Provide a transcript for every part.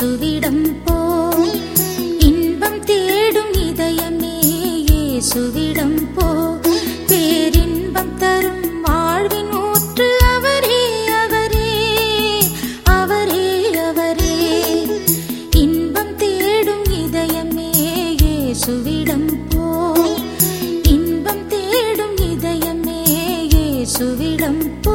இயேசுவிடம் போ. இன்பம் தேடும் இதயமே இயேசுவிடம் போ. பேரின்பம் தரும் வாழ்வின் ஊற்று அவரே அவரே அவரே அவரே. இன்பம் தேடும் இதயமே இயேசுவிடம் போ. இன்பம் தேடும் இதயமே இயேசுவிடம் போ.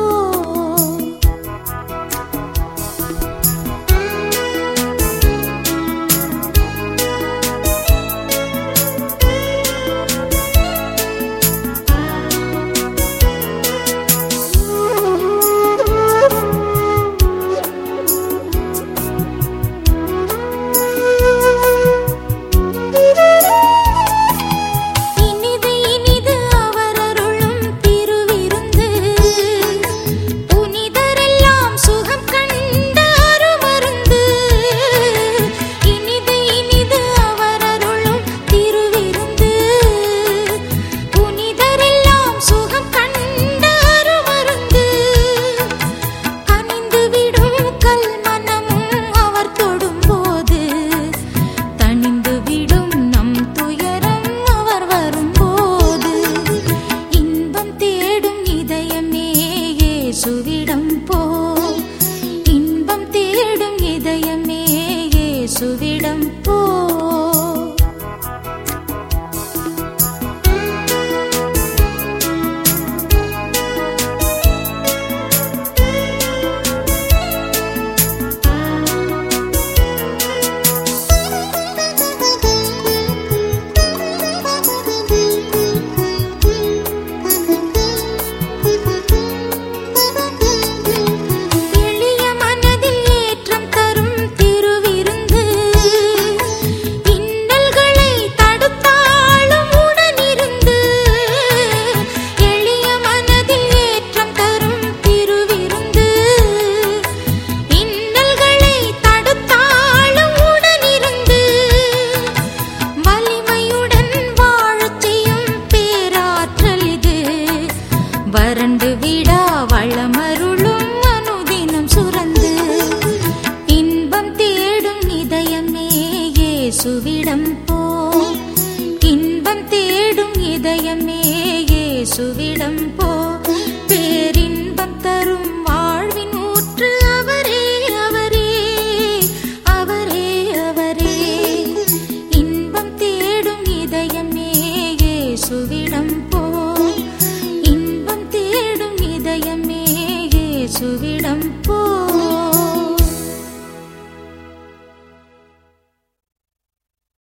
இயேசுவிடம் போ இயேசுவிடம் போ. இன்பம் தேடும் இதயமே இயேசுவிடம் போ. பேரின்பம் தரும் வாழ்வின் ஊற்று அவரே அவரே அவரே அவரே. இன்பம் தேடும் இதயமே இயேசுவிடம் போ. இன்பம் தேடும் இதயமே இயேசுவிடம் போ.